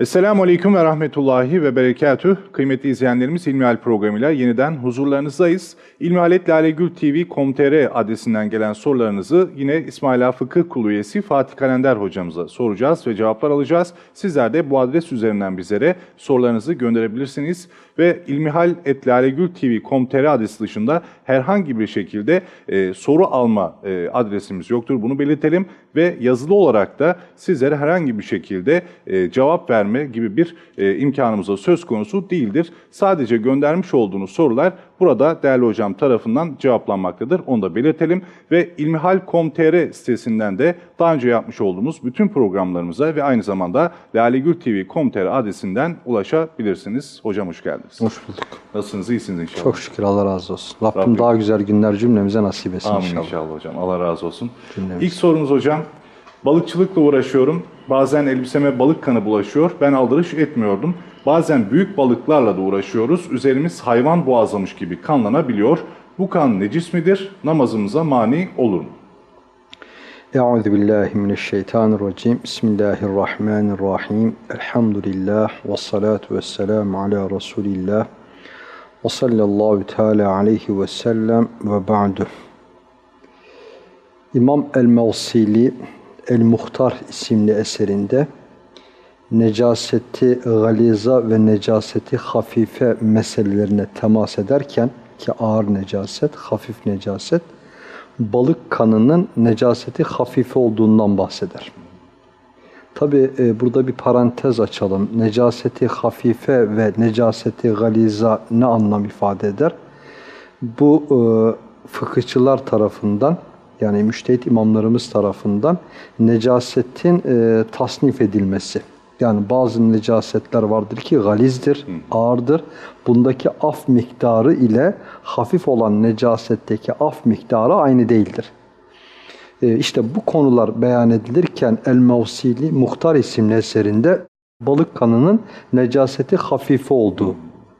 Esselamu Aleyküm ve Rahmetullahi ve Berekatüh. Kıymetli izleyenlerimiz İlmihal programıyla yeniden huzurlarınızdayız. İlmihaletlalegültv.com.tr adresinden gelen sorularınızı yine İsmaila Fıkıh Kulu üyesi Fatih Kalender hocamıza soracağız ve cevaplar alacağız. Sizler de bu adres üzerinden bizlere sorularınızı gönderebilirsiniz. Ve ilmihaletlalegültv.com.tr adresi dışında herhangi bir şekilde e, soru alma e, adresimiz yoktur. Bunu belirtelim ve yazılı olarak da sizlere herhangi bir şekilde e, cevap verme gibi bir e, imkanımız da söz konusu değildir. Sadece göndermiş olduğunuz sorular burada değerli hocam tarafından cevaplanmaktadır. Onu da belirtelim ve ilmihal.com.tr sitesinden de daha önce yapmış olduğumuz bütün programlarımıza ve aynı zamanda lalegültv.com.tr adresinden ulaşabilirsiniz. Hocam hoş geldiniz. Hoş bulduk. Nasılsınız? İyisiniz inşallah. Çok şükür Allah razı olsun. Rabbim, Rabbim- daha güzel günler cümlemize nasip etsin Amin inşallah. inşallah. hocam. Allah razı olsun. Cümlemiz. İlk sorumuz hocam. Balıkçılıkla uğraşıyorum. Bazen elbiseme balık kanı bulaşıyor. Ben aldırış etmiyordum. Bazen büyük balıklarla da uğraşıyoruz. Üzerimiz hayvan boğazlamış gibi kanlanabiliyor. Bu kan necis midir? Namazımıza mani olur mu? Euzu billahi mineşşeytanirracim. Bismillahirrahmanirrahim. Elhamdülillah ve salatu vesselam ala Resulillah. Ve sallallahu teala aleyhi ve sellem ve ba'du. İmam El-Mevsili El-Muhtar isimli eserinde necaseti galiza ve necaseti hafife meselelerine temas ederken ki ağır necaset, hafif necaset balık kanının necaseti hafife olduğundan bahseder. Tabi burada bir parantez açalım. Necaseti hafife ve necaseti galiza ne anlam ifade eder? Bu e, fıkıhçılar tarafından yani müştehit imamlarımız tarafından necasetin e, tasnif edilmesi. Yani bazı necasetler vardır ki galizdir, ağırdır. Bundaki af miktarı ile hafif olan necasetteki af miktarı aynı değildir. E, işte bu konular beyan edilirken El-Mevsili Muhtar isimli eserinde balık kanının necaseti hafife olduğu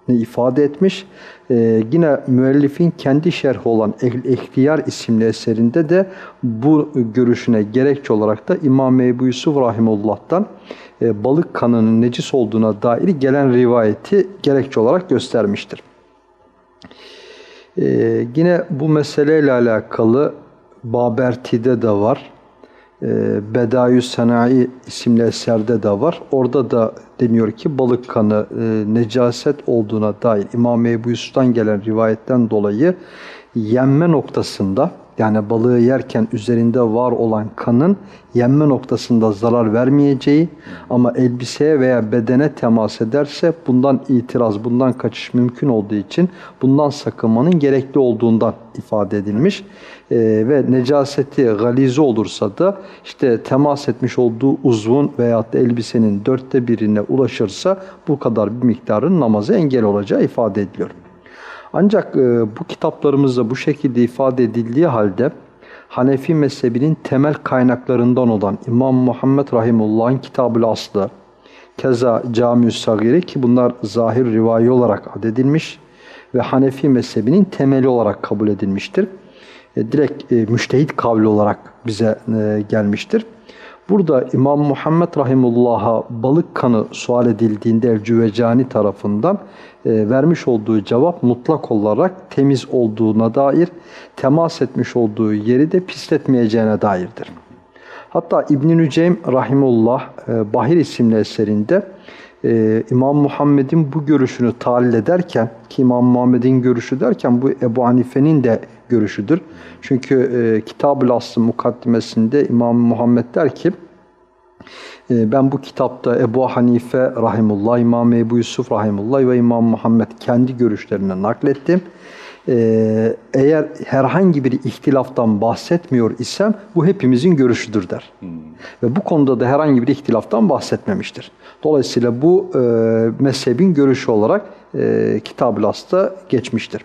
ifade etmiş. E, yine müellifin kendi şerhi olan El İhtiyar isimli eserinde de bu görüşüne gerekçe olarak da İmam Ebu Yusuf Rahimullah'tan e, balık kanının necis olduğuna dair gelen rivayeti gerekçe olarak göstermiştir. Ee, yine bu meseleyle alakalı Baberti'de de var. Ee, Bedayü Sanayi isimli eserde de var. Orada da deniyor ki balık kanı e, necaset olduğuna dair İmam Ebu Yusuf'tan gelen rivayetten dolayı yenme noktasında yani balığı yerken üzerinde var olan kanın yenme noktasında zarar vermeyeceği ama elbiseye veya bedene temas ederse bundan itiraz, bundan kaçış mümkün olduğu için bundan sakınmanın gerekli olduğundan ifade edilmiş. Ee, ve necaseti galize olursa da işte temas etmiş olduğu uzvun veyahut elbisenin dörtte birine ulaşırsa bu kadar bir miktarın namazı engel olacağı ifade ediliyor. Ancak e, bu kitaplarımızda bu şekilde ifade edildiği halde Hanefi mezhebinin temel kaynaklarından olan İmam Muhammed Rahimullah'ın Kitab-ı Aslı, keza Cami-ü Sagiri ki bunlar zahir rivayi olarak adedilmiş ve Hanefi mezhebinin temeli olarak kabul edilmiştir. E, direkt e, müştehit kavli olarak bize e, gelmiştir. Burada İmam Muhammed Rahimullah'a balık kanı sual edildiğinde El-Cüvecani tarafından e, vermiş olduğu cevap mutlak olarak temiz olduğuna dair, temas etmiş olduğu yeri de pisletmeyeceğine dairdir. Hatta İbn-i Nüceym Rahimullah e, Bahir isimli eserinde e, İmam Muhammed'in bu görüşünü tahlil ederken ki İmam Muhammed'in görüşü derken bu Ebu Hanife'nin de görüşüdür. Çünkü e, Kitab-ı Aslı mukaddimesinde İmam Muhammed der ki e, ben bu kitapta Ebu Hanife Rahimullah, İmam Ebu Yusuf Rahimullah ve İmam Muhammed kendi görüşlerini naklettim. Ee, eğer herhangi bir ihtilaftan bahsetmiyor isem bu hepimizin görüşüdür der. Ve bu konuda da herhangi bir ihtilaftan bahsetmemiştir. Dolayısıyla bu e, mezhebin görüşü olarak e, Kitab-ı As'ta geçmiştir.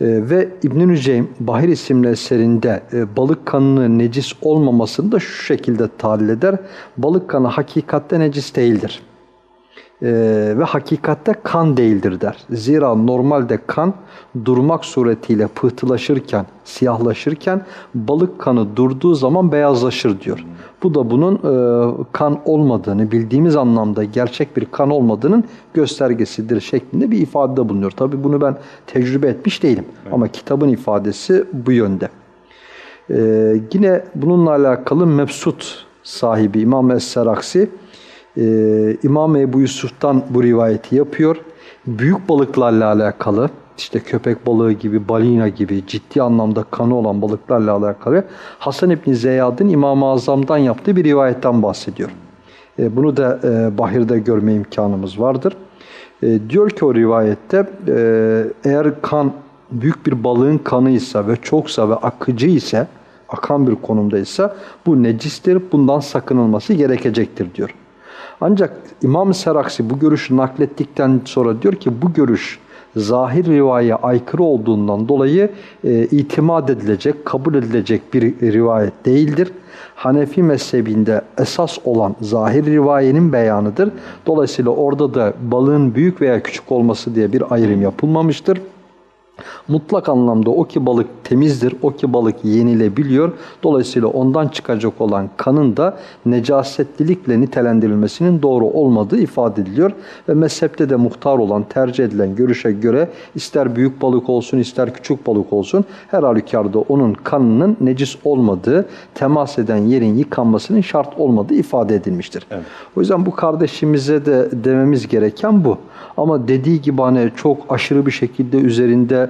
E, ve İbn-i Nüceym Bahir isimli eserinde e, balık kanının necis olmamasını da şu şekilde tahlil eder. Balık kanı hakikatte necis değildir. E, ve hakikatte kan değildir der. Zira normalde kan durmak suretiyle pıhtılaşırken, siyahlaşırken balık kanı durduğu zaman beyazlaşır diyor. Bu da bunun e, kan olmadığını, bildiğimiz anlamda gerçek bir kan olmadığının göstergesidir şeklinde bir ifadede bulunuyor. Tabi bunu ben tecrübe etmiş değilim ama kitabın ifadesi bu yönde. Ee, yine bununla alakalı Mebsut sahibi İmam Es-Seraksi e, İmam Ebu Yusuf'tan bu rivayeti yapıyor. Büyük balıklarla alakalı işte köpek balığı gibi, balina gibi ciddi anlamda kanı olan balıklarla alakalı Hasan İbni Zeyyad'ın İmam-ı Azam'dan yaptığı bir rivayetten bahsediyor. E, bunu da e, Bahir'de görme imkanımız vardır. E, diyor ki o rivayette e, eğer kan büyük bir balığın kanıysa ve çoksa ve akıcı ise akan bir konumdaysa bu necistir. Bundan sakınılması gerekecektir diyor. Ancak İmam Seraksi bu görüşü naklettikten sonra diyor ki bu görüş zahir rivayeye aykırı olduğundan dolayı e, itimat edilecek, kabul edilecek bir rivayet değildir. Hanefi mezhebinde esas olan zahir rivayenin beyanıdır. Dolayısıyla orada da balığın büyük veya küçük olması diye bir ayrım yapılmamıştır. Mutlak anlamda o ki balık temizdir, o ki balık yenilebiliyor. Dolayısıyla ondan çıkacak olan kanın da necasetlilikle nitelendirilmesinin doğru olmadığı ifade ediliyor. Ve mezhepte de muhtar olan, tercih edilen görüşe göre ister büyük balık olsun, ister küçük balık olsun her halükarda onun kanının necis olmadığı, temas eden yerin yıkanmasının şart olmadığı ifade edilmiştir. Evet. O yüzden bu kardeşimize de dememiz gereken bu. Ama dediği gibi hani çok aşırı bir şekilde üzerinde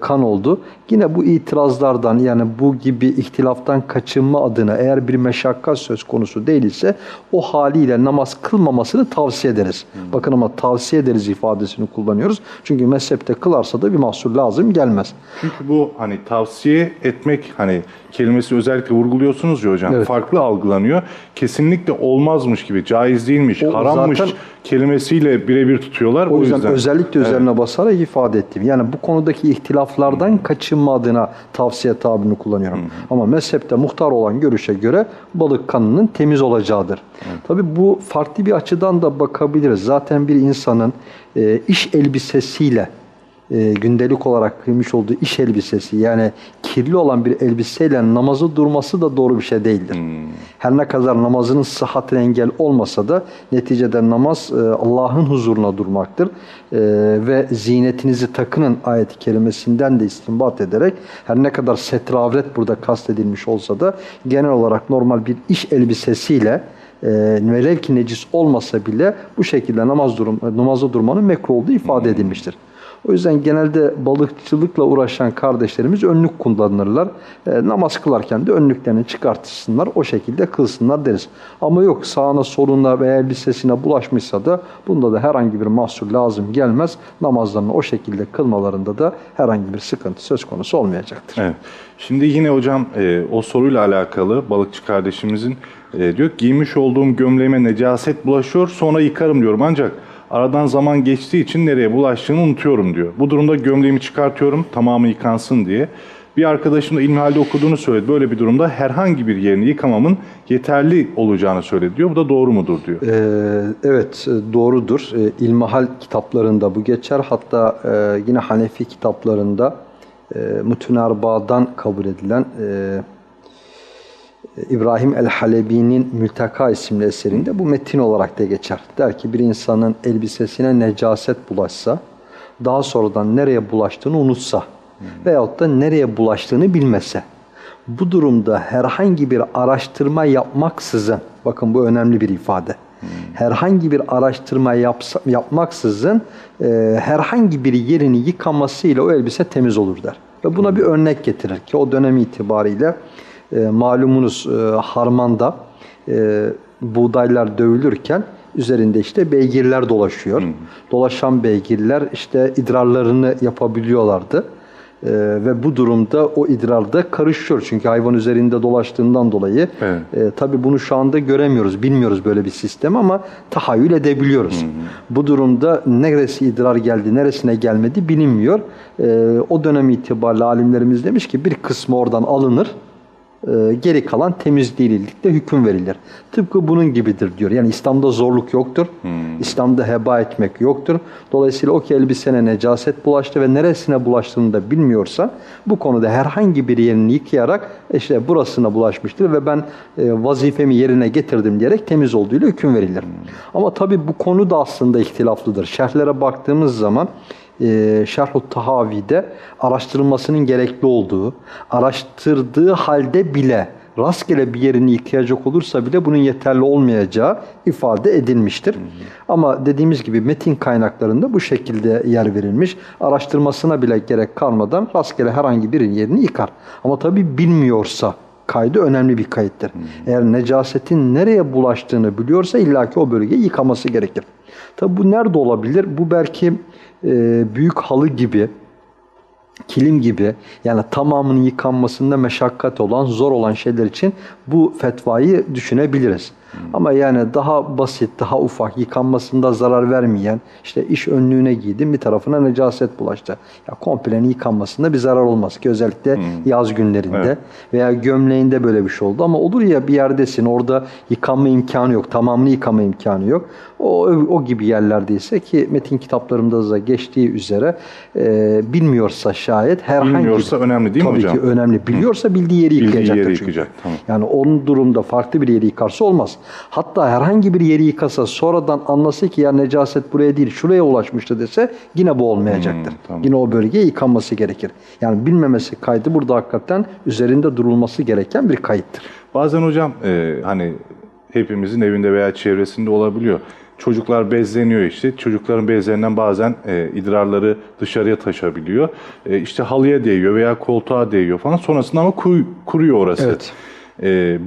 kan oldu. Yine bu itirazlardan yani bu gibi ihtilaftan kaçınma adına eğer bir meşakkat söz konusu değil ise o haliyle namaz kılmamasını tavsiye ederiz. Bakın ama tavsiye ederiz ifadesini kullanıyoruz. Çünkü mezhepte kılarsa da bir mahsur lazım gelmez. Çünkü bu hani tavsiye etmek hani kelimesi özellikle vurguluyorsunuz ya hocam. Evet. Farklı algılanıyor. Kesinlikle olmazmış gibi, caiz değilmiş, O harammış zaten- kelimesiyle birebir tutuyorlar. O yüzden, yüzden özellikle üzerine basarak ifade ettim. Yani bu konudaki ihtilaflardan kaçınma adına tavsiye tabirini kullanıyorum. Ama mezhepte muhtar olan görüşe göre balık kanının temiz olacağıdır. Tabii bu farklı bir açıdan da bakabiliriz. Zaten bir insanın e, iş elbisesiyle e, gündelik olarak kıymış olduğu iş elbisesi yani kirli olan bir elbiseyle namazı durması da doğru bir şey değildir. Her ne kadar namazının sıhhatine engel olmasa da neticede namaz e, Allah'ın huzuruna durmaktır. E, ve zinetinizi takının ayet-i kerimesinden de istinbat ederek her ne kadar setravret burada kastedilmiş olsa da genel olarak normal bir iş elbisesiyle e, velev ki necis olmasa bile bu şekilde namaz durum, namazda durmanın mekruh olduğu ifade edilmiştir. O yüzden genelde balıkçılıkla uğraşan kardeşlerimiz önlük kullanırlar. E, namaz kılarken de önlüklerini çıkartırsınlar, o şekilde kılsınlar deriz. Ama yok sağına soluna veya elbisesine bulaşmışsa da bunda da herhangi bir mahsur lazım gelmez. Namazlarını o şekilde kılmalarında da herhangi bir sıkıntı söz konusu olmayacaktır. Evet. Şimdi yine hocam e, o soruyla alakalı balıkçı kardeşimizin e, diyor giymiş olduğum gömleğime necaset bulaşıyor sonra yıkarım diyorum ancak aradan zaman geçtiği için nereye bulaştığını unutuyorum diyor. Bu durumda gömleğimi çıkartıyorum tamamı yıkansın diye. Bir arkadaşım da ilmihalde okuduğunu söyledi. Böyle bir durumda herhangi bir yerini yıkamamın yeterli olacağını söyledi diyor. Bu da doğru mudur diyor. Ee, evet e, doğrudur. Ee, İlmihal kitaplarında bu geçer. Hatta e, yine Hanefi kitaplarında e, Mütün Erba'dan kabul edilen e, İbrahim el-Halebi'nin Mülteka isimli eserinde bu metin olarak da geçer. Der ki bir insanın elbisesine necaset bulaşsa, daha sonradan nereye bulaştığını unutsa veyahut da nereye bulaştığını bilmese, bu durumda herhangi bir araştırma yapmaksızın, bakın bu önemli bir ifade, herhangi bir araştırma yapsa, yapmaksızın e, herhangi bir yerini yıkamasıyla o elbise temiz olur der. Ve buna bir örnek getirir ki o dönem itibariyle e, malumunuz e, harmanda e, buğdaylar dövülürken üzerinde işte beygirler dolaşıyor. Dolaşan beygirler işte idrarlarını yapabiliyorlardı. E, ve bu durumda o idrarda karışıyor. Çünkü hayvan üzerinde dolaştığından dolayı Evet. e, tabii bunu şu anda göremiyoruz, bilmiyoruz böyle bir sistem ama tahayyül edebiliyoruz. Bu durumda neresi idrar geldi, neresine gelmedi bilinmiyor. E, o dönem itibariyle alimlerimiz demiş ki bir kısmı oradan alınır, geri kalan temiz değillikte hüküm verilir. Tıpkı bunun gibidir diyor. Yani İslam'da zorluk yoktur. İslam'da heba etmek yoktur. Dolayısıyla o ki elbisene necaset bulaştı ve neresine bulaştığını da bilmiyorsa bu konuda herhangi bir yerini yıkayarak işte burasına bulaşmıştır ve ben e, vazifemi yerine getirdim diyerek temiz olduğuyla hüküm verilir. Ama tabii bu konu da aslında ihtilaflıdır. Şerhlere baktığımız zaman e, Şerh-ü Tahavi'de araştırılmasının gerekli olduğu, araştırdığı halde bile rastgele bir yerini yıkayacak olursa bile bunun yeterli olmayacağı ifade edilmiştir. Ama dediğimiz gibi metin kaynaklarında bu şekilde yer verilmiş. Araştırmasına bile gerek kalmadan rastgele herhangi bir yerini yıkar. Ama tabi bilmiyorsa kaydı önemli bir kayıttır. Eğer necasetin nereye bulaştığını biliyorsa illaki o bölgeyi yıkaması gerekir. Tabi bu nerede olabilir? Bu belki e, büyük halı gibi, kilim gibi yani tamamının yıkanmasında meşakkat olan, zor olan şeyler için bu fetvayı düşünebiliriz. Ama yani daha basit, daha ufak, yıkanmasında zarar vermeyen, işte iş önlüğüne giydim bir tarafına necaset bulaştı. Ya komplenin yıkanmasında bir zarar olmaz ki özellikle yaz günlerinde Evet. veya gömleğinde böyle bir şey oldu. Ama olur ya bir yerdesin orada yıkanma imkanı yok, tamamını yıkama imkanı yok. O, o gibi yerlerdeyse ki metin kitaplarımda da geçtiği üzere e, bilmiyorsa şayet herhangi Bilmiyorsa önemli değil mi Tabii hocam? ki önemli. Biliyorsa bildiği yeri Bildiği yıkayacaktır yeri yıkayacak, tamam. Yani onun durumda farklı bir yeri yıkarsa olmaz. Hatta herhangi bir yeri yıkasa sonradan anlasa ki ya necaset buraya değil şuraya ulaşmıştı dese yine bu olmayacaktır. Hmm, tamam. Yine o bölgeye yıkanması gerekir. Yani bilmemesi kaydı burada hakikaten üzerinde durulması gereken bir kayıttır. Bazen hocam e, hani hepimizin evinde veya çevresinde olabiliyor. Çocuklar bezleniyor işte. Çocukların bezlerinden bazen e, idrarları dışarıya taşabiliyor. E, işte halıya değiyor veya koltuğa değiyor falan. Sonrasında ama kuy- kuruyor orası. Evet. E,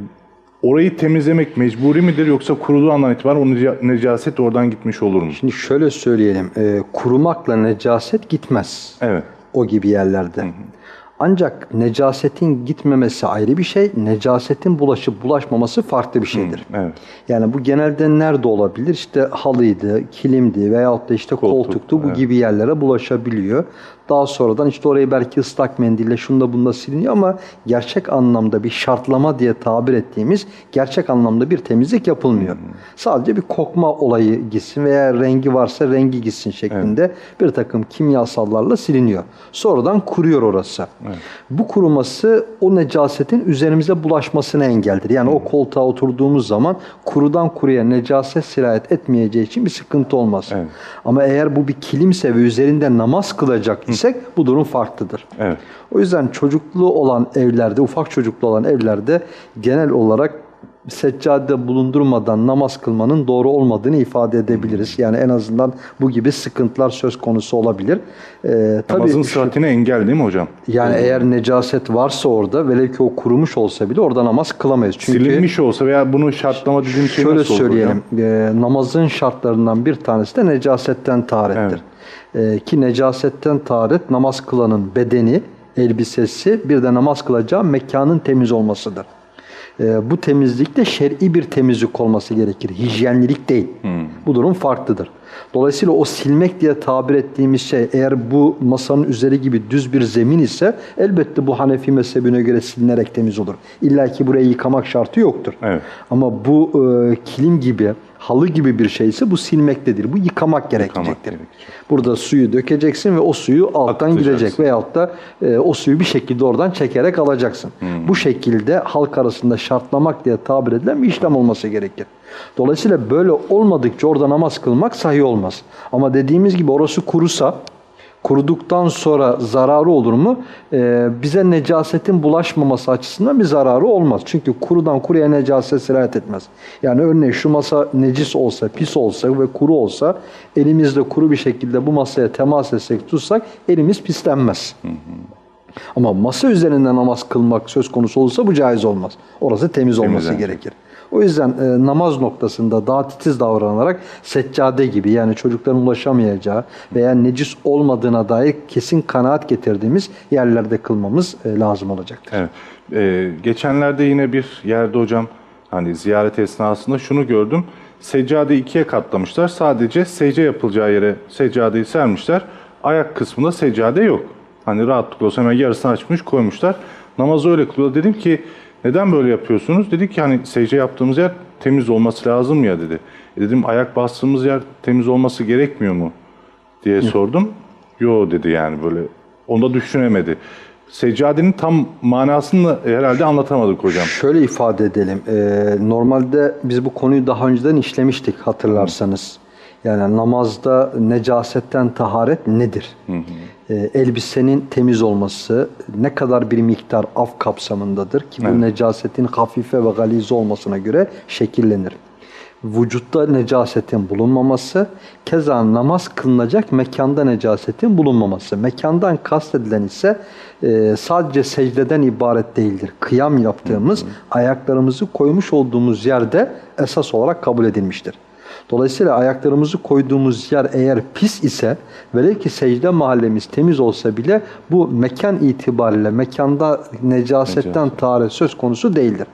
orayı temizlemek mecburi midir yoksa kuruduğu andan itibaren o neca- necaset oradan gitmiş olur mu? Şimdi şöyle söyleyelim. e, kurumakla necaset gitmez. Evet. o gibi yerlerde. Ancak necasetin gitmemesi ayrı bir şey, necasetin bulaşıp bulaşmaması farklı bir şeydir. Evet. Yani bu genelde nerede olabilir? İşte halıydı, kilimdi veyahut da işte Koltuk, koltuktu bu evet. gibi yerlere bulaşabiliyor. Daha sonradan işte orayı belki ıslak mendille şunda bunda siliniyor ama gerçek anlamda bir şartlama diye tabir ettiğimiz gerçek anlamda bir temizlik yapılmıyor. Sadece bir kokma olayı gitsin veya rengi varsa rengi gitsin şeklinde bir takım kimyasallarla siliniyor. Sonradan kuruyor orası. Bu kuruması o necasetin üzerimize bulaşmasına engeldir. Yani o koltuğa oturduğumuz zaman kurudan kuruya necaset sirayet etmeyeceği için bir sıkıntı olmaz. Evet. Ama eğer bu bir kilimse ve üzerinde namaz kılacak isek bu durum farklıdır. Evet. O yüzden çocuklu olan evlerde, ufak çocuklu olan evlerde genel olarak seccade bulundurmadan namaz kılmanın doğru olmadığını ifade edebiliriz. Yani en azından bu gibi sıkıntılar söz konusu olabilir. Ee, tabii Namazın sıhhatine engel değil mi hocam? yani eğer necaset varsa orada velev ki o kurumuş olsa bile orada namaz kılamayız. Çünkü Silinmiş olsa veya bunu şartlama dediğim şey şöyle nasıl söyleyelim. e, namazın şartlarından bir tanesi de necasetten taharettir. E, ki necasetten taharet namaz kılanın bedeni, elbisesi bir de namaz kılacağı mekanın temiz olmasıdır. E, bu temizlikte şer'i bir temizlik olması gerekir. Hijyenlilik değil. Bu durum farklıdır. Dolayısıyla o silmek diye tabir ettiğimiz şey eğer bu masanın üzeri gibi düz bir zemin ise elbette bu Hanefi mezhebine göre silinerek temiz olur. İlla ki burayı yıkamak şartı yoktur. Evet. Ama bu e, kilim gibi, halı gibi bir şeyse bu silmektedir. Bu yıkamak gerekecektir. gerekecek. Burada suyu dökeceksin ve o suyu alttan gidecek veyahut da e, o suyu bir şekilde oradan çekerek alacaksın. Bu şekilde halk arasında şartlamak diye tabir edilen bir işlem olması gerekir. Dolayısıyla böyle olmadıkça orada namaz kılmak sahih olmaz. Ama dediğimiz gibi orası kurusa, kuruduktan sonra zararı olur mu? Ee, bize necasetin bulaşmaması açısından bir zararı olmaz. Çünkü kurudan kuruya necaset sirayet etmez. Yani örneğin şu masa necis olsa, pis olsa ve kuru olsa elimizde kuru bir şekilde bu masaya temas etsek, tutsak elimiz pislenmez. Ama masa üzerinde namaz kılmak söz konusu olursa bu caiz olmaz. Orası temiz olması Temizlenecek. gerekir. O yüzden e, namaz noktasında daha titiz davranarak seccade gibi yani çocukların ulaşamayacağı veya necis olmadığına dair kesin kanaat getirdiğimiz yerlerde kılmamız e, lazım olacaktır. Evet. Ee, geçenlerde yine bir yerde hocam hani ziyaret esnasında şunu gördüm. Seccadeyi ikiye katlamışlar. Sadece secde yapılacağı yere seccadeyi sermişler. Ayak kısmında seccade yok. Hani rahatlıkla olsa hemen yarısını açmış koymuşlar. Namazı öyle kılıyor. Dedim ki Neden böyle yapıyorsunuz? Dedi ki hani secde yaptığımız yer temiz olması lazım ya dedi. E dedim ayak bastığımız yer temiz olması gerekmiyor mu diye sordum. Yo dedi yani böyle. Onda düşünemedi. Seccadenin tam manasını herhalde anlatamadık hocam. Şöyle ifade edelim. Ee, normalde biz bu konuyu daha önceden işlemiştik hatırlarsanız. Yani namazda necasetten taharet nedir? Ee, elbisenin temiz olması ne kadar bir miktar af kapsamındadır ki bu necasetin hafife ve galize olmasına göre şekillenir. Vücutta necasetin bulunmaması, keza namaz kılınacak mekanda necasetin bulunmaması. Mekandan kastedilen ise e, sadece secdeden ibaret değildir. Kıyam yaptığımız, ayaklarımızı koymuş olduğumuz yerde esas olarak kabul edilmiştir. Dolayısıyla ayaklarımızı koyduğumuz yer eğer pis ise velev ki secde mahallemiz temiz olsa bile bu mekan itibariyle mekanda necasetten Necaset. söz konusu değildir.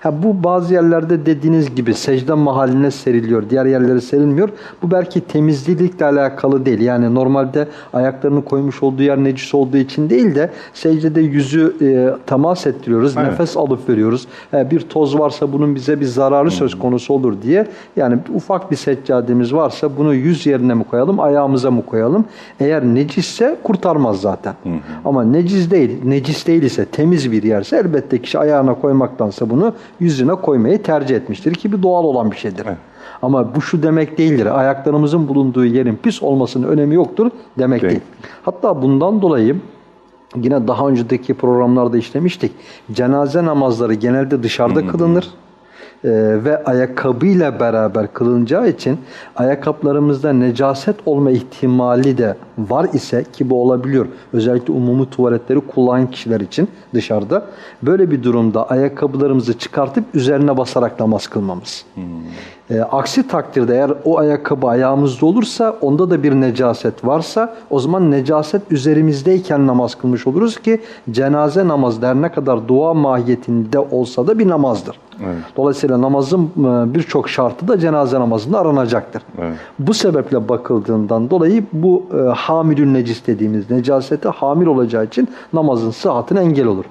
Ha, bu bazı yerlerde dediğiniz gibi secde mahalline seriliyor, diğer yerlere serilmiyor. Bu belki temizlikle alakalı değil. Yani normalde ayaklarını koymuş olduğu yer necis olduğu için değil de secdede yüzü e, temas ettiriyoruz, Evet. nefes alıp veriyoruz. Ha, bir toz varsa bunun bize bir zararı söz konusu olur diye. Yani ufak bir seccademiz varsa bunu yüz yerine mi koyalım, ayağımıza mı koyalım? Eğer necisse kurtarmaz zaten. Ama necis değil, necis değil ise temiz bir yerse elbette kişi ayağına koymaktansa bunu yüzüne koymayı tercih etmiştir ki bir doğal olan bir şeydir. Evet. Ama bu şu demek değildir. Ayaklarımızın bulunduğu yerin pis olmasının önemi yoktur demek Değil. değil. Hatta bundan dolayı yine daha önceki programlarda işlemiştik. Cenaze namazları genelde dışarıda kılınır. Ee, ve ayakkabıyla beraber kılınacağı için ayakkabılarımızda necaset olma ihtimali de var ise ki bu olabiliyor. Özellikle umumi tuvaletleri kullanan kişiler için dışarıda. Böyle bir durumda ayakkabılarımızı çıkartıp üzerine basarak namaz kılmamız. Ee, aksi takdirde eğer o ayakkabı ayağımızda olursa onda da bir necaset varsa o zaman necaset üzerimizdeyken namaz kılmış oluruz ki cenaze namazı her ne kadar dua mahiyetinde olsa da bir namazdır. Evet. Dolayısıyla namazın e, birçok şartı da cenaze namazında aranacaktır. Evet. Bu sebeple bakıldığından dolayı bu e, hamilün necis dediğimiz necasete hamil olacağı için namazın sıhhatine engel olur.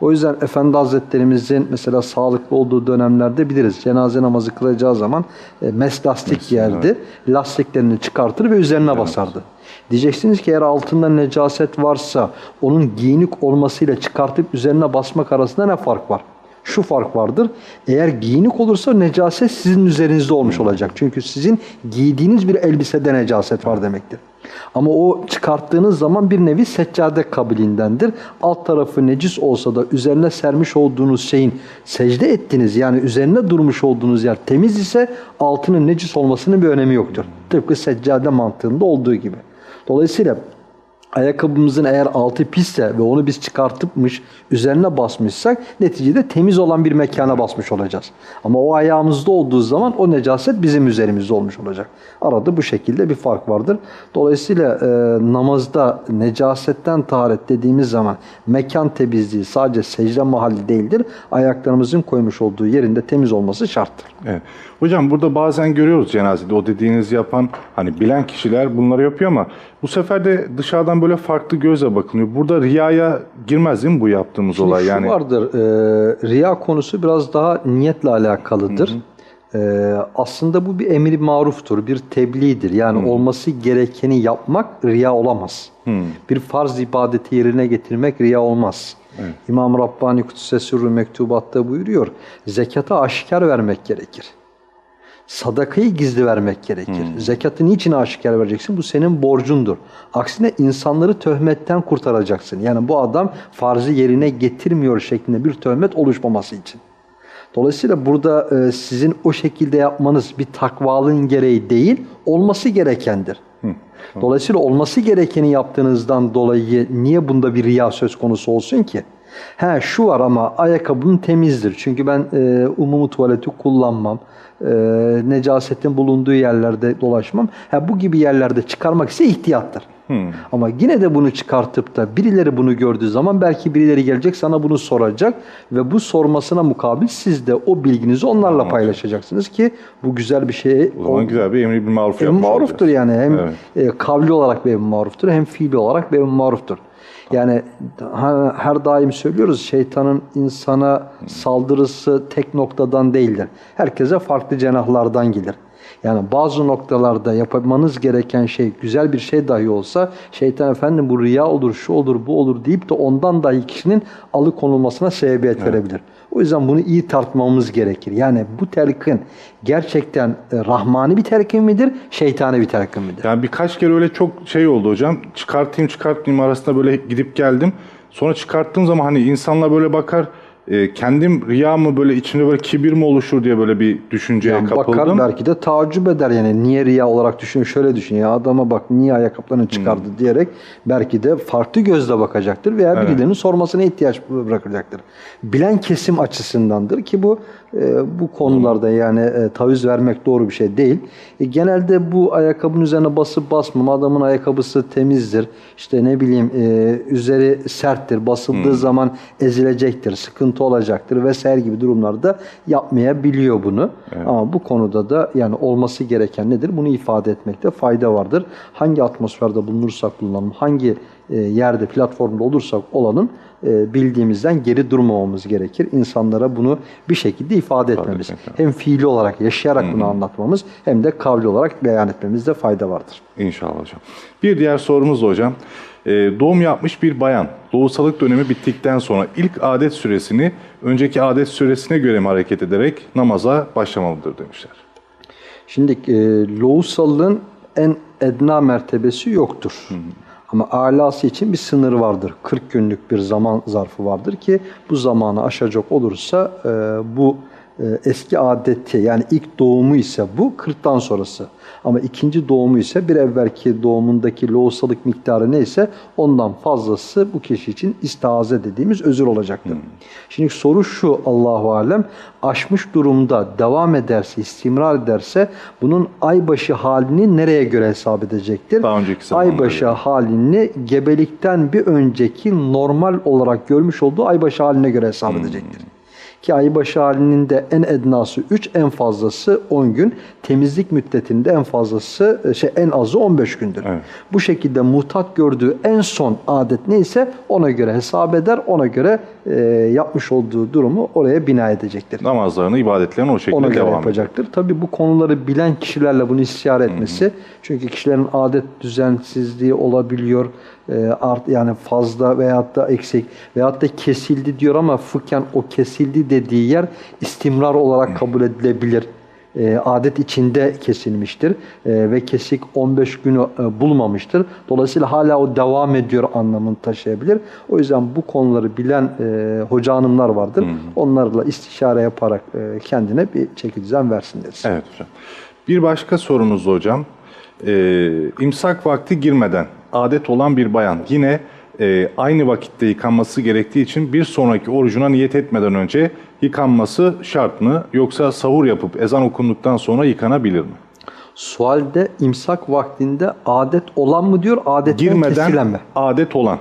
O yüzden Efendi Hazretlerimizin mesela sağlıklı olduğu dönemlerde biliriz. Cenaze namazı kılacağı zaman e, mes lastik yerdi. Lastiklerini çıkartır ve üzerine basardı. Diyeceksiniz ki eğer altında necaset varsa onun giyinik olmasıyla çıkartıp üzerine basmak arasında ne fark var? Şu fark vardır. Eğer giyinik olursa necaset sizin üzerinizde olmuş olacak. Çünkü sizin giydiğiniz bir elbisede necaset var demektir. Ama o çıkarttığınız zaman bir nevi seccade kabiliğindendir. Alt tarafı necis olsa da üzerine sermiş olduğunuz şeyin secde ettiğiniz yani üzerine durmuş olduğunuz yer temiz ise altının necis olmasının bir önemi yoktur. Tıpkı seccade mantığında olduğu gibi. Dolayısıyla ayakkabımızın eğer altı pisse ve onu biz çıkartıpmış, üzerine basmışsak neticede temiz olan bir mekana basmış olacağız. Ama o ayağımızda olduğu zaman o necaset bizim üzerimizde olmuş olacak. Arada bu şekilde bir fark vardır. Dolayısıyla e, namazda necasetten taharet dediğimiz zaman mekan temizliği sadece secde mahalli değildir. Ayaklarımızın koymuş olduğu yerinde temiz olması şarttır. Evet. Hocam burada bazen görüyoruz cenazede o dediğinizi yapan hani bilen kişiler bunları yapıyor ama bu sefer de dışarıdan böyle farklı gözle bakılıyor. Burada riyaya girmez değil mi bu yaptığımız Şimdi olay? şu Yani vardır, e, riya konusu biraz daha niyetle alakalıdır. E, aslında bu bir emri maruftur, bir tebliğdir. Yani olması gerekeni yapmak riya olamaz. Bir farz ibadeti yerine getirmek riya olmaz. İmam Rabbani Kudüs'e sürrü mektubatta buyuruyor, zekata aşikar vermek gerekir. Sadakayı gizli vermek gerekir. Zekatı niçin aşikar vereceksin? Bu senin borcundur. Aksine insanları töhmetten kurtaracaksın. Yani bu adam farzı yerine getirmiyor şeklinde bir töhmet oluşmaması için. Dolayısıyla burada e, sizin o şekilde yapmanız bir takvalığın gereği değil, olması gerekendir. Dolayısıyla olması gerekeni yaptığınızdan dolayı niye bunda bir riya söz konusu olsun ki? He şu var ama ayakkabım temizdir. Çünkü ben e, umumu tuvaleti kullanmam. E, necasetin bulunduğu yerlerde dolaşmam. Ha, bu gibi yerlerde çıkarmak ise ihtiyattır. Ama yine de bunu çıkartıp da birileri bunu gördüğü zaman belki birileri gelecek sana bunu soracak ve bu sormasına mukabil siz de o bilginizi onlarla paylaşacaksınız ki bu güzel bir şey O zaman güzel bir emri bil maruf Emri maruftur yani hem Evet. e, kavli olarak bir emri maruftur hem fiili olarak bir emri maruftur. Yani her daim söylüyoruz şeytanın insana saldırısı tek noktadan değildir. Herkese farklı cenahlardan gelir. Yani bazı noktalarda yapmanız gereken şey güzel bir şey dahi olsa şeytan efendim bu riya olur, şu olur, bu olur deyip de ondan dahi kişinin alıkonulmasına sebebiyet verebilir. O yüzden bunu iyi tartmamız gerekir. Yani bu telkin gerçekten e, rahmani bir telkin midir, şeytani bir telkin midir? Yani birkaç kere öyle çok şey oldu hocam. Çıkartayım çıkartmayayım arasında böyle gidip geldim. Sonra çıkarttığım zaman hani insanlar böyle bakar e, kendim riya mı böyle içimde böyle kibir mi oluşur diye böyle bir düşünceye Yani kapıldım. bakar belki de taaccüp eder yani niye riya olarak düşünüyor şöyle düşün ya adama bak niye ayakkabılarını çıkardı Hmm. diyerek belki de farklı gözle bakacaktır veya birilerinin sormasına ihtiyaç bırakacaktır. Bilen kesim açısındandır ki bu bu konularda yani e, taviz vermek doğru bir şey değil. E, genelde bu ayakkabının üzerine basıp basmama adamın ayakkabısı temizdir. İşte ne bileyim e, üzeri serttir. Basıldığı zaman ezilecektir. Sıkıntı olacaktır vesaire gibi durumlarda yapmayabiliyor bunu. Ama bu konuda da yani olması gereken nedir? Bunu ifade etmekte fayda vardır. Hangi atmosferde bulunursak bulunalım, hangi yerde, platformda olursak olalım e, bildiğimizden geri durmamamız gerekir. İnsanlara bunu bir şekilde ifade etmemiz. Hem fiili olarak, yaşayarak bunu anlatmamız hem de kavli olarak beyan etmemizde fayda vardır. İnşallah hocam. Bir diğer sorumuz da hocam. Ee, doğum yapmış bir bayan doğusalık dönemi bittikten sonra ilk adet süresini önceki adet süresine göre mi hareket ederek namaza başlamalıdır demişler. Şimdi e, loğusalın en edna mertebesi yoktur. Ama alası için bir sınır vardır. 40 günlük bir zaman zarfı vardır ki bu zamanı aşacak olursa e, bu eski adeti yani ilk doğumu ise bu 40'tan sonrası. Ama ikinci doğumu ise bir evvelki doğumundaki loğusalık miktarı neyse ondan fazlası bu kişi için istihaze dediğimiz özür olacaktır. Şimdi soru şu Allahu alem aşmış durumda devam ederse, istimrar ederse bunun aybaşı halini nereye göre hesap edecektir? Daha önceki aybaşı halini gebelikten bir önceki normal olarak görmüş olduğu aybaşı haline göre hesap Hmm. edecektir. Ki aybaşı halinin de en ednası 3, en fazlası 10 gün. Temizlik müddetinde en fazlası e, şey en azı 15 gündür. Evet. Bu şekilde muhtat gördüğü en son adet neyse ona göre hesap eder, ona göre e, yapmış olduğu durumu oraya bina edecektir. Namazlarını, ibadetlerini o şekilde Ona göre devam yapacaktır. Tabii bu konuları bilen kişilerle bunu istişare etmesi. Çünkü kişilerin adet düzensizliği olabiliyor. E, art yani fazla veyahut da eksik veyahut da kesildi diyor ama fıkhen o kesildi dediği yer istimrar olarak kabul edilebilir. E, adet içinde kesilmiştir E, ve kesik 15 günü e, bulmamıştır. Dolayısıyla hala o devam ediyor anlamını taşıyabilir. O yüzden bu konuları bilen e, hoca hanımlar vardır. Onlarla istişare yaparak e, kendine bir çeki düzen versin deriz. Evet hocam. Bir başka sorumuz da hocam. Ee, imsak vakti girmeden adet olan bir bayan yine e, aynı vakitte yıkanması gerektiği için bir sonraki orucuna niyet etmeden önce yıkanması şart mı? Yoksa sahur yapıp ezan okunduktan sonra yıkanabilir mi? Sualde imsak vaktinde adet olan mı diyor, adetten Girmeden kesilen mi? adet olan.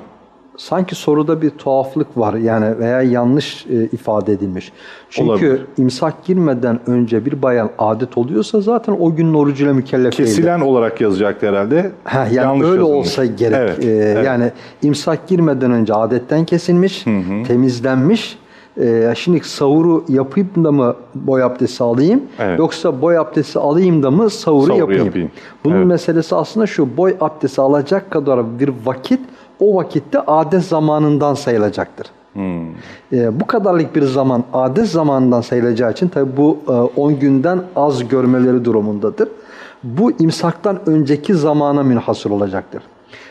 Sanki soruda bir tuhaflık var yani veya yanlış e, ifade edilmiş. Çünkü Olabilir. imsak girmeden önce bir bayan adet oluyorsa zaten o günün orucuyla mükellef. Kesilen olarak yazacaktı herhalde. Ha, yani Yanlış öyle yazılmış. olsa gerek. Evet, Ee, evet. Yani imsak girmeden önce adetten kesilmiş, temizlenmiş. Ee, şimdi sahuru yapayım da mı boy abdesti alayım? Evet. Yoksa boy abdesti alayım da mı sahuru, Sahuru yapayım? yapayım. Bunun Evet. meselesi aslında şu. Boy abdesti alacak kadar bir vakit o vakitte adet zamanından sayılacaktır. Hmm. Ee, bu kadarlık bir zaman adet zamanından sayılacağı için tabi bu e, 10 günden az görmeleri durumundadır. Bu imsaktan önceki zamana münhasır olacaktır.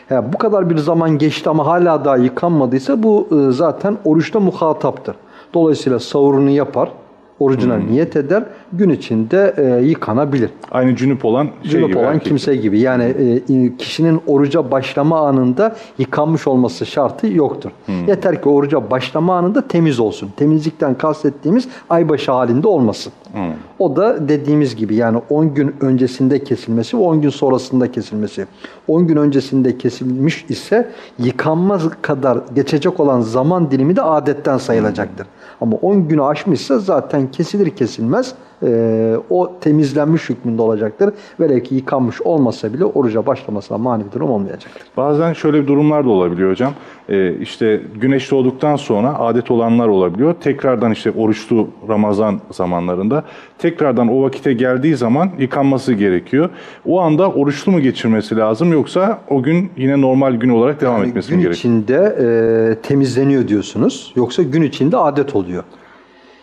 He, bu kadar bir zaman geçti ama hala daha yıkanmadıysa bu e, zaten oruçta muhataptır. Dolayısıyla sahurunu yapar, orucuna niyet eder gün içinde e, yıkanabilir. Aynı cünüp olan şey Cünüp gibi, olan erkek. kimse gibi. Yani e, kişinin oruca başlama anında yıkanmış olması şartı yoktur. Yeter ki oruca başlama anında temiz olsun. Temizlikten kastettiğimiz aybaşı halinde olmasın. O da dediğimiz gibi yani 10 gün öncesinde kesilmesi ve 10 gün sonrasında kesilmesi. 10 gün öncesinde kesilmiş ise yıkanmaz kadar geçecek olan zaman dilimi de adetten sayılacaktır. Ama 10 günü aşmışsa zaten kesilir kesilmez e, o temizlenmiş hükmünde olacaktır. Velev ki yıkanmış olmasa bile oruca başlamasına mani bir durum olmayacaktır. Bazen şöyle bir durumlar da olabiliyor hocam. Ee, işte güneş doğduktan sonra adet olanlar olabiliyor. Tekrardan işte oruçlu Ramazan zamanlarında tekrardan o vakite geldiği zaman yıkanması gerekiyor. O anda oruçlu mu geçirmesi lazım yoksa o gün yine normal gün olarak devam etmesi mi gün gerekiyor? içinde e, temizleniyor diyorsunuz. Yoksa gün içinde adet oluyor.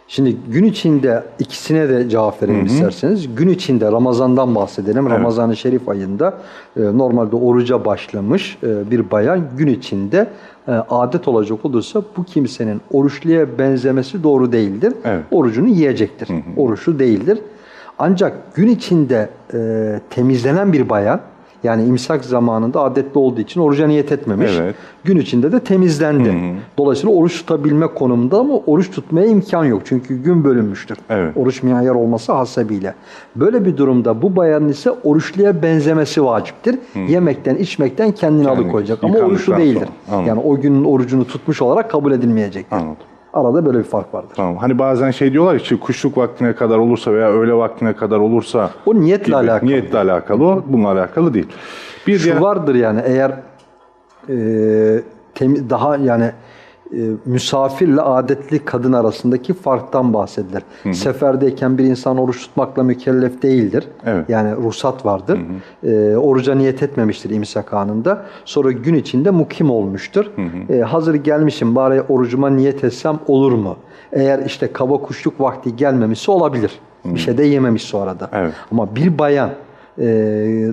Şimdi gün içinde ikisine de cevap verelim isterseniz. Gün içinde Ramazan'dan bahsedelim. Ramazan-ı Şerif ayında e, normalde oruca başlamış e, bir bayan gün içinde e, adet olacak olursa bu kimsenin oruçluya benzemesi doğru değildir. Evet. Orucunu yiyecektir. Oruçlu değildir. Ancak gün içinde e, temizlenen bir bayan yani imsak zamanında adetli olduğu için oruca niyet etmemiş. Evet. Gün içinde de temizlendi. Dolayısıyla oruç tutabilme konumunda ama oruç tutmaya imkan yok. Çünkü gün bölünmüştür. Evet. Oruç mihayyer olması hasebiyle. Böyle bir durumda bu bayanın ise oruçluya benzemesi vaciptir. Yemekten, içmekten kendini Kendini alıkoyacak. Ama oruçlu değildir. Yani o günün orucunu tutmuş olarak kabul edilmeyecektir. Anladım. Arada böyle bir fark vardır. Tamam. Hani bazen şey diyorlar işte kuşluk vaktine kadar olursa veya öğle vaktine kadar olursa O niyetle gibi. alakalı. Niyetle alakalı o. Bununla alakalı değil. Bir Şu diğer vardır yani eğer e, temi- daha yani e, misafirle adetli kadın arasındaki farktan bahsedilir. Seferdeyken bir insan oruç tutmakla mükellef değildir. Evet. Yani ruhsat vardır. E, oruca niyet etmemiştir imsak anında. Sonra gün içinde mukim olmuştur. E, hazır gelmişim bari orucuma niyet etsem olur mu? Eğer işte kaba kuşluk vakti gelmemişse olabilir. Bir şey de yememiş sonrada. Evet. Ama bir bayan e,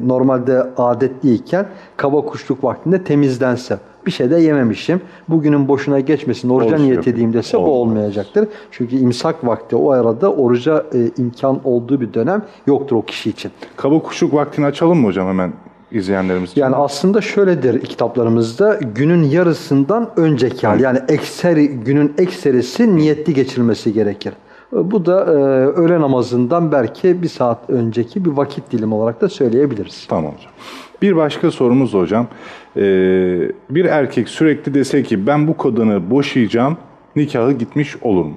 normalde adetliyken kaba kuşluk vaktinde temizlense bir şey de yememişim. Bugünün boşuna geçmesin oruca Oruç niyet edeyim dese bu Olmaz. olmayacaktır. Çünkü imsak vakti o arada oruca e, imkan olduğu bir dönem yoktur o kişi için. kaba kuşluk vaktini açalım mı hocam hemen izleyenlerimiz için? Yani aslında şöyledir kitaplarımızda günün yarısından önceki hal yani ekseri günün ekserisi niyetli geçirilmesi gerekir. Bu da e, öğle namazından belki bir saat önceki bir vakit dilimi olarak da söyleyebiliriz. Tamam hocam. Bir başka sorumuz hocam. Ee, bir erkek sürekli dese ki ben bu kadını boşayacağım, nikahı gitmiş olur mu?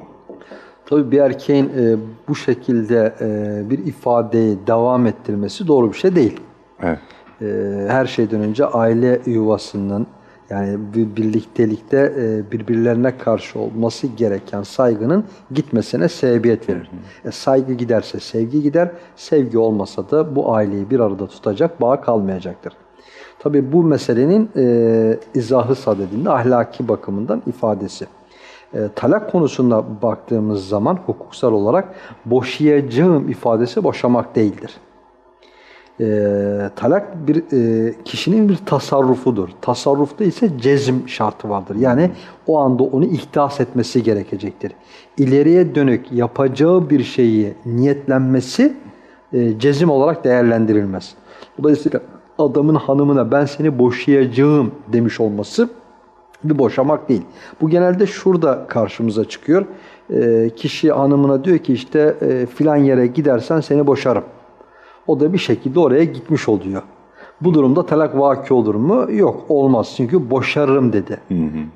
Tabii bir erkeğin e, bu şekilde e, bir ifadeyi devam ettirmesi doğru bir şey değil. Evet. E, her şeyden önce aile yuvasının yani bir birliktelikte e, birbirlerine karşı olması gereken saygının gitmesine sebebiyet verir. E, saygı giderse sevgi gider, sevgi olmasa da bu aileyi bir arada tutacak bağ kalmayacaktır. Tabii bu meselenin e, izahı sadedinde ahlaki bakımından ifadesi. E, talak konusuna baktığımız zaman hukuksal olarak boşayacağım ifadesi boşamak değildir. E, talak bir e, kişinin bir tasarrufudur. Tasarrufta ise cezim şartı vardır. Yani o anda onu ihdas etmesi gerekecektir. İleriye dönük yapacağı bir şeyi niyetlenmesi e, cezim olarak değerlendirilmez. Dolayısıyla adamın hanımına ben seni boşayacağım demiş olması bir boşamak değil. Bu genelde şurada karşımıza çıkıyor. E, kişi hanımına diyor ki işte e, filan yere gidersen seni boşarım. O da bir şekilde oraya gitmiş oluyor. Bu durumda talak vaki olur mu? Yok olmaz. Çünkü boşarım dedi.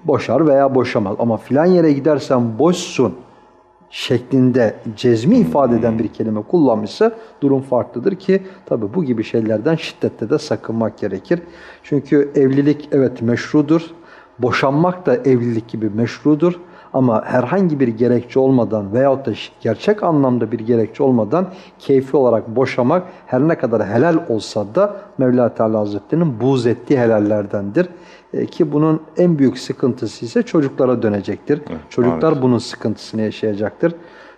Boşar veya boşamaz. Ama filan yere gidersen boşsun şeklinde cezmi ifade eden bir kelime kullanmışsa durum farklıdır ki tabi bu gibi şeylerden şiddette de sakınmak gerekir. Çünkü evlilik evet meşrudur. Boşanmak da evlilik gibi meşrudur. Ama herhangi bir gerekçe olmadan veyahut da gerçek anlamda bir gerekçe olmadan keyfi olarak boşamak her ne kadar helal olsa da Mevla Teala Hazretleri'nin buğz ettiği helallerdendir. E, ki bunun en büyük sıkıntısı ise çocuklara dönecektir. Çocuklar maalesef. bunun sıkıntısını yaşayacaktır.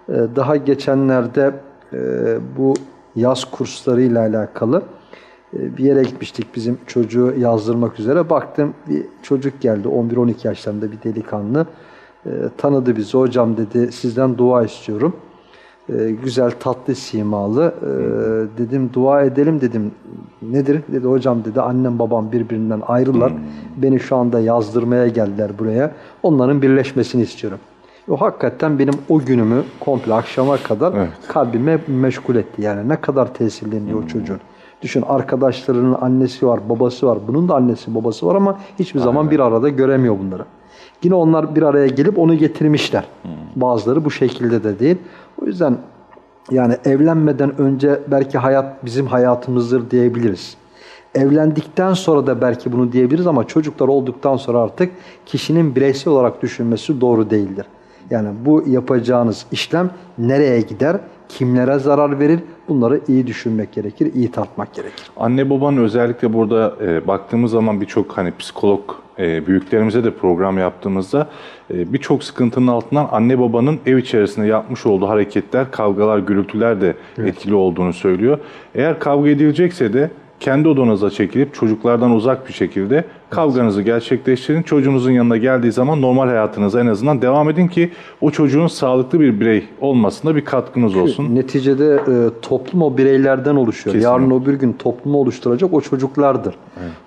E, daha geçenlerde e, bu yaz kurslarıyla alakalı bir yere gitmiştik bizim çocuğu yazdırmak üzere. Baktım bir çocuk geldi 11-12 yaşlarında bir delikanlı. E, tanıdı bizi hocam dedi sizden dua istiyorum. E, güzel tatlı simalı. E, dedim dua edelim dedim. Nedir? Dedi hocam dedi annem babam birbirinden ayrılar. Beni şu anda yazdırmaya geldiler buraya. Onların birleşmesini istiyorum. O hakikaten benim o günümü komple akşama kadar Evet. kalbime meşgul etti. Yani ne kadar tesirleniyor o çocuğun. Düşün arkadaşlarının annesi var, babası var. Bunun da annesi, babası var ama hiçbir zaman bir arada göremiyor bunları. Yine onlar bir araya gelip onu getirmişler. Bazıları bu şekilde de değil. O yüzden yani evlenmeden önce belki hayat bizim hayatımızdır diyebiliriz. Evlendikten sonra da belki bunu diyebiliriz ama çocuklar olduktan sonra artık kişinin bireysel olarak düşünmesi doğru değildir. Yani bu yapacağınız işlem nereye gider, kimlere zarar verir bunları iyi düşünmek gerekir, iyi tartmak gerekir. Anne babanın özellikle burada e, baktığımız zaman birçok hani psikolog e, büyüklerimize de program yaptığımızda e, birçok sıkıntının altından anne babanın ev içerisinde yapmış olduğu hareketler, kavgalar, gürültüler de etkili olduğunu söylüyor. Eğer kavga edilecekse de kendi odanıza çekilip çocuklardan uzak bir şekilde kavganızı gerçekleştirin. Çocuğunuzun yanına geldiği zaman normal hayatınıza en azından devam edin ki o çocuğun sağlıklı bir birey olmasında bir katkınız olsun. Neticede e, toplum o bireylerden oluşuyor. Kesinlikle. Yarın o bir gün toplumu oluşturacak o çocuklardır.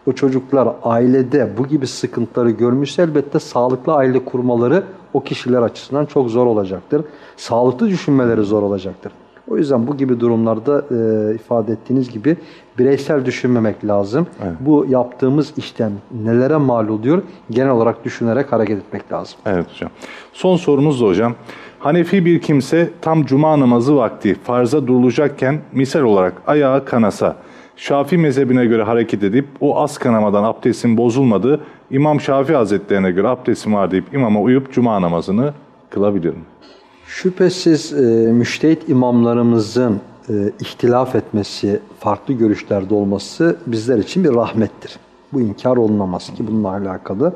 O çocuklar ailede bu gibi sıkıntıları görmüşse elbette sağlıklı aile kurmaları o kişiler açısından çok zor olacaktır. Sağlıklı düşünmeleri zor olacaktır. O yüzden bu gibi durumlarda e, ifade ettiğiniz gibi bireysel düşünmemek lazım. Bu yaptığımız işlem nelere mal oluyor genel olarak düşünerek hareket etmek lazım. Evet hocam. Son sorumuz da hocam. Hanefi bir kimse tam cuma namazı vakti farza durulacakken misal olarak ayağı kanasa, Şafi mezhebine göre hareket edip o az kanamadan abdestin bozulmadığı İmam Şafi Hazretlerine göre abdestim var deyip imama uyup cuma namazını kılabilir mi? Şüphesiz e, müştehit imamlarımızın e, ihtilaf etmesi, farklı görüşlerde olması bizler için bir rahmettir. Bu inkar olunamaz ki bununla alakalı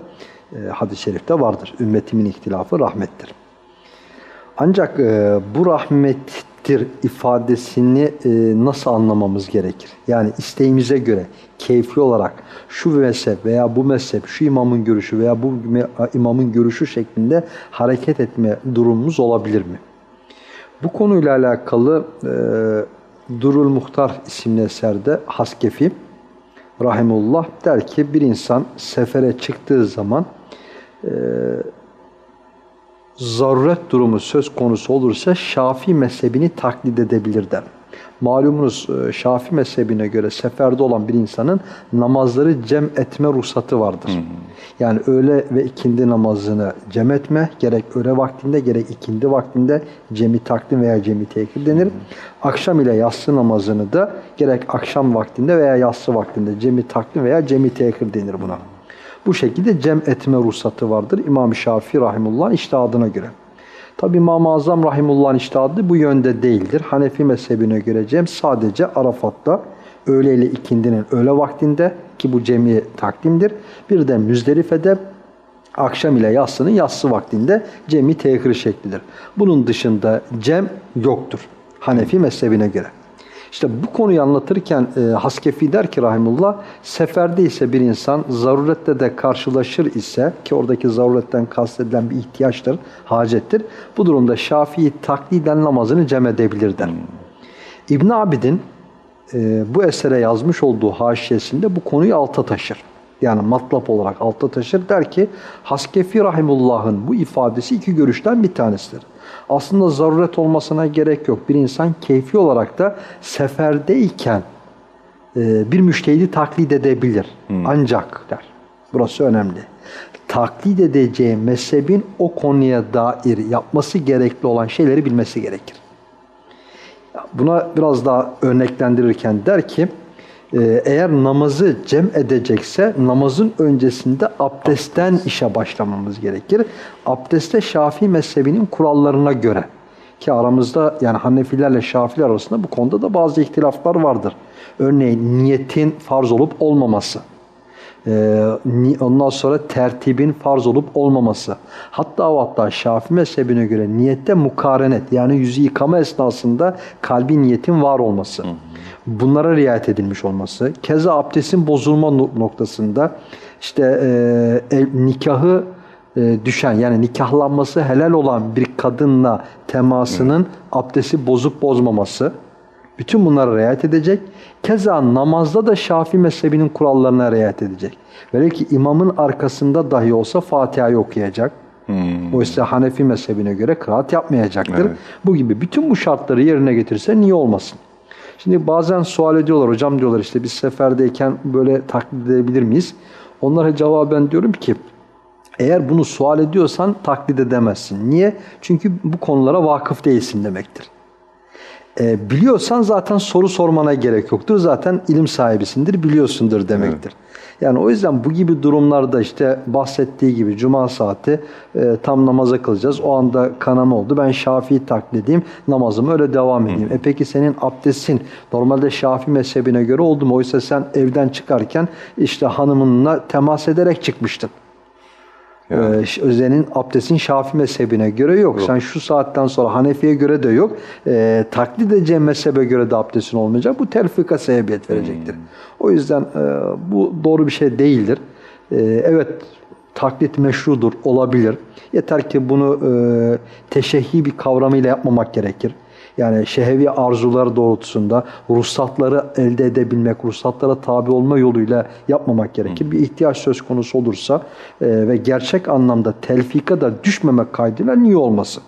e, hadis-i şerifte vardır. Ümmetimin ihtilafı rahmettir. Ancak e, bu rahmettir ifadesini e, nasıl anlamamız gerekir? Yani isteğimize göre keyfi olarak şu mezhep veya bu mezhep, şu imamın görüşü veya bu imamın görüşü şeklinde hareket etme durumumuz olabilir mi? Bu konuyla alakalı e, Durul Muhtar isimli eserde Haskefi Rahimullah der ki bir insan sefere çıktığı zaman zaruret durumu söz konusu olursa Şafii mezhebini taklit edebilir der. Malumunuz e, Şafii mezhebine göre seferde olan bir insanın namazları cem etme ruhsatı vardır. Yani öğle ve ikindi namazını cem etme, gerek öğle vaktinde gerek ikindi vaktinde cemi takdim veya cemi tekir denir. Akşam ile yatsı namazını da gerek akşam vaktinde veya yatsı vaktinde cemi takdim veya cemi tekir denir buna. Bu şekilde cem etme ruhsatı vardır İmam Şafii Rahimullah'ın iştihadına göre. Tabi İmam-ı Azam Rahimullah'ın iştihadı bu yönde değildir. Hanefi mezhebine göre cem sadece Arafat'ta öğle ile ikindinin öğle vaktinde ki bu cemi takdimdir. Bir de Müzdelife'de akşam ile yatsının yatsı vaktinde cemi tehir şeklidir. Bunun dışında cem yoktur Hanefi mezhebine göre. İşte bu konuyu anlatırken e, Haskefi der ki Rahimullah, seferde ise bir insan zarurette de karşılaşır ise ki oradaki zaruretten kastedilen bir ihtiyaçtır, hacettir. Bu durumda Şafii takliden namazını cem edebilir der. İbn Abidin e, bu esere yazmış olduğu haşiyesinde bu konuyu alta taşır. Yani matlap olarak alta taşır der ki Haskefi Rahimullah'ın bu ifadesi iki görüşten bir tanesidir. Aslında zaruret olmasına gerek yok. Bir insan keyfi olarak da seferdeyken e, bir müştehidi taklit edebilir. Ancak der. Burası önemli. Taklit edeceği mezhebin o konuya dair yapması gerekli olan şeyleri bilmesi gerekir. Buna biraz daha örneklendirirken der ki eğer namazı cem edecekse namazın öncesinde abdestten işe başlamamız gerekir. Abdeste Şafii mezhebinin kurallarına göre ki aramızda yani Hanefilerle Şafiler arasında bu konuda da bazı ihtilaflar vardır. Örneğin niyetin farz olup olmaması. Ee, ondan sonra tertibin farz olup olmaması. Hatta ve hatta Şafii mezhebine göre niyette mukarenet yani yüzü yıkama esnasında kalbi niyetin var olması. Bunlara riayet edilmiş olması. Keza abdestin bozulma no- noktasında işte e, el- nikahı e, düşen yani nikahlanması helal olan bir kadınla temasının abdesti bozup bozmaması. Bütün bunlara riayet edecek. Keza namazda da Şafii mezhebinin kurallarına riayet edecek. Velev ki imamın arkasında dahi olsa Fatiha'yı okuyacak. Oysa Hanefi mezhebine göre kıraat yapmayacaktır. Evet. Bu gibi bütün bu şartları yerine getirse niye olmasın? Şimdi bazen sual ediyorlar hocam diyorlar işte biz seferdeyken böyle taklit edebilir miyiz? Onlara cevaben diyorum ki eğer bunu sual ediyorsan taklit edemezsin. Niye? Çünkü bu konulara vakıf değilsin demektir. E, biliyorsan zaten soru sormana gerek yoktur. Zaten ilim sahibisindir, biliyorsundur demektir. Yani o yüzden bu gibi durumlarda işte bahsettiği gibi cuma saati e, tam namaza kılacağız. O anda kanama oldu. Ben Şafii taklit edeyim, namazımı öyle devam edeyim. E peki senin abdestin normalde Şafii mezhebine göre oldu mu? Oysa sen evden çıkarken işte hanımınla temas ederek çıkmıştın. Ee, senin abdestin Şafii mezhebine göre yok. Sen şu saatten sonra Hanefi'ye göre de yok. Ee, taklit edeceğin mezhebe göre de abdestin olmayacak. Bu telfika sebebiyet verecektir. O yüzden e, bu doğru bir şey değildir. Ee, evet taklit meşrudur, olabilir. Yeter ki bunu e, teşehhi bir kavramıyla yapmamak gerekir. Yani şehevi arzular doğrultusunda ruhsatları elde edebilmek, ruhsatlara tabi olma yoluyla yapmamak gerekir. Bir ihtiyaç söz konusu olursa e, ve gerçek anlamda telfika da düşmemek kaydıyla niye olmasın?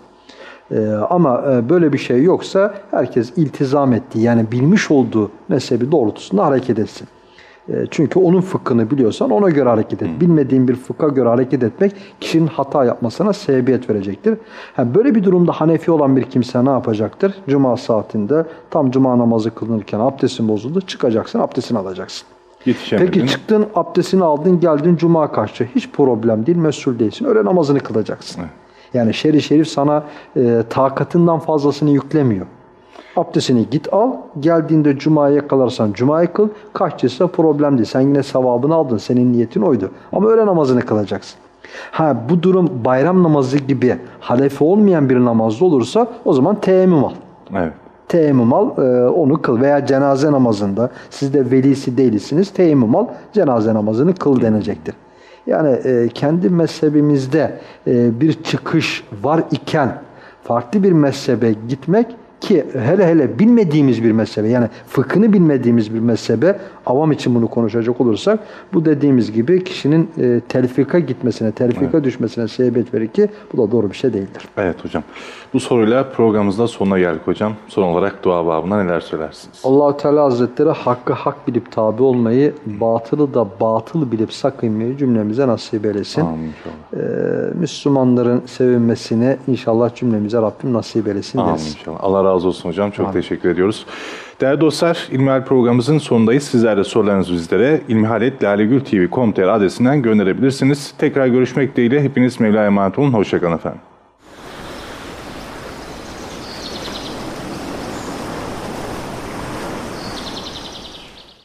E, ama e, böyle bir şey yoksa herkes iltizam ettiği yani bilmiş olduğu mezhebi doğrultusunda hareket etsin. E, Çünkü onun fıkhını biliyorsan ona göre hareket et. Bilmediğin bir fıkha göre hareket etmek kişinin hata yapmasına sebebiyet verecektir. Ha, böyle bir durumda Hanefi olan bir kimse ne yapacaktır? Cuma saatinde tam cuma namazı kılınırken abdestin bozuldu. Çıkacaksın abdestini alacaksın. Peki çıktın abdestini aldın geldin cuma kaçtı. Hiç problem değil mesul değilsin. Öyle namazını kılacaksın. Yani şerif şerif sana e, takatından fazlasını yüklemiyor. Abdestini git al. Geldiğinde Cuma'ya yakalarsan Cuma'yı kıl. Kaçtıysa problem değil. Sen yine sevabını aldın. Senin niyetin oydu. Ama öğle namazını kılacaksın. Ha bu durum bayram namazı gibi halefi olmayan bir namazda olursa o zaman teyemmüm al. Evet. Teyemmüm al, e, onu kıl. Veya cenaze namazında siz de velisi değilsiniz, teyemmüm al, cenaze namazını kıl denecektir. Yani e, kendi mezhebimizde e, bir çıkış var iken farklı bir mezhebe gitmek ki hele hele bilmediğimiz bir mezhebe yani fıkhını bilmediğimiz bir mezhebe avam için bunu konuşacak olursak bu dediğimiz gibi kişinin e, telfika gitmesine, telfika düşmesine sebebiyet verir ki bu da doğru bir şey değildir. Evet hocam. Bu soruyla programımızda sonuna geldik hocam. Son olarak dua babına neler söylersiniz? Allahu Teala Hazretleri hakkı hak bilip tabi olmayı, batılı da batıl bilip sakınmayı cümlemize nasip eylesin. Amin. Ee, Müslümanların sevinmesini inşallah cümlemize Rabbim nasip eylesin Amin deriz. inşallah. Allah razı olsun hocam. Çok teşekkür ediyoruz. Değerli dostlar, İlmihal programımızın sonundayız. Sizler de sorularınızı bizlere ilmihaletlalegültv.com.tr adresinden gönderebilirsiniz. Tekrar görüşmek dileğiyle hepiniz Mevla'ya emanet olun. Hoşçakalın efendim.